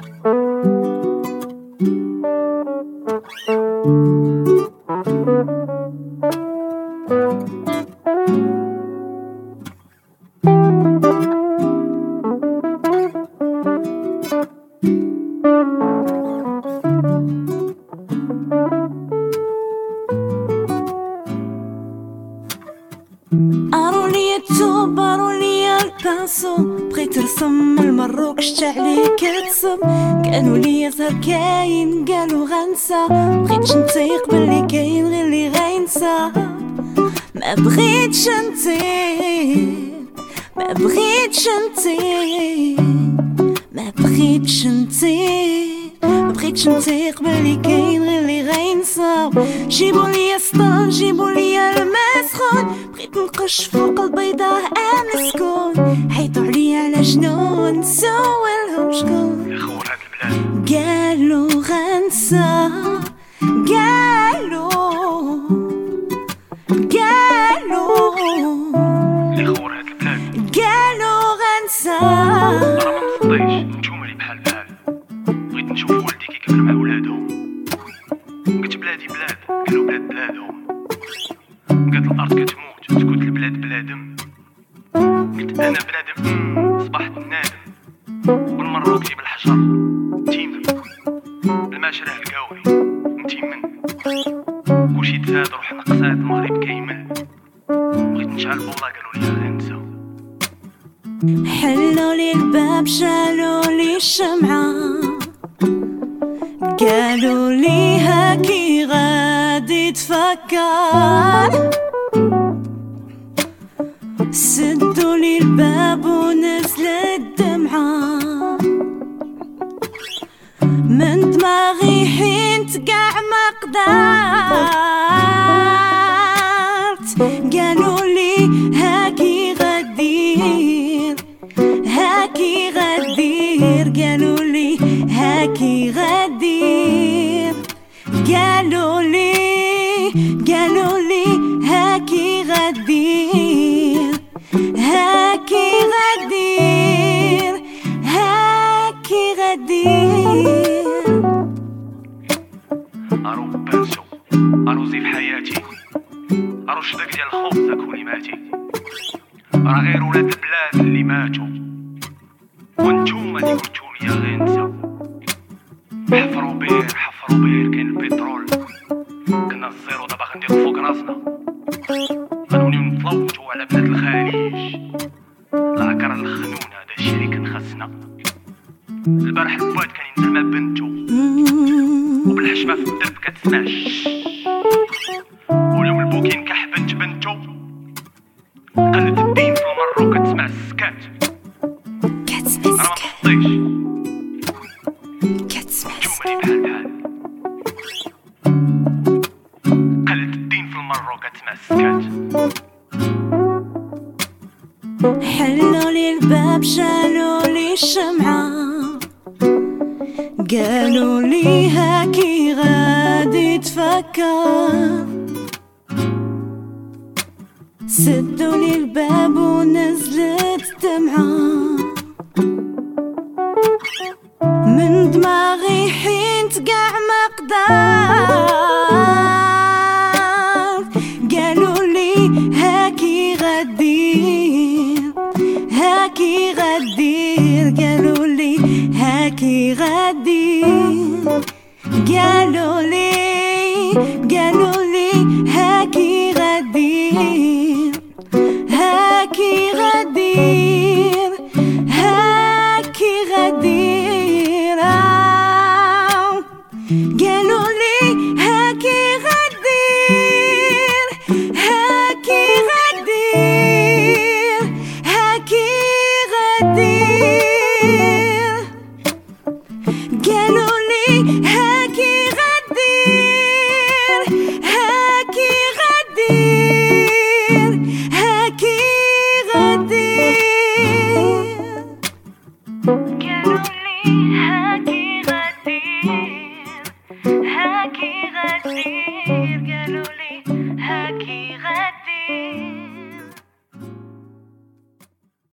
Música ال pinceau بغيت نرسم المروك شتا عليك كتصب قالوا لي زهر كاين قالوا غنسى. بغيتش نطيق باللي كاين غير اللي غينسى. ما بغيتش نطيق ما بغيتش نطيق ما بغيتش نطيق ما بغيتش نطيق باللي كاين غير اللي غينسى جيبوا لي سطل جيبوا لي المسخون بغيت نقش فوق البيضة أنا سكون. حيطوا عليا على جنون سولهم شكون؟ قالوا غنسى قالوا قالوا قالوا غنسى راه ما نفضيش نتوما قالت الأرض كتموت. تقول البلاد بلادم. قلت أنا بنادم. صبحت نادم. والمروك جيب الحجر تيمن الماشرة القاوي نتيمن كلشي تزاد روح نقصات. المغرب كيمل بغيت نشعل بولا قالوا لي غنسى حلوا لي الباب شالوا لي الشمعة. قالوا لي غادي تفكر سدوا لي الباب ونزلت دمعة من دماغي حين تقع ما ارو شدك ديال الخبز كلماتي راه غير ولاد البلاد اللي ماتوا وانتوما اللي قلتو لي غنسى حفروا بير حفروا بير. حلوا لي الباب شالوا لي الشمعة. قالوا لي هاكي غادي تفكر. سدوا لي الباب ونزلت دمعة هاكي غدير قالوا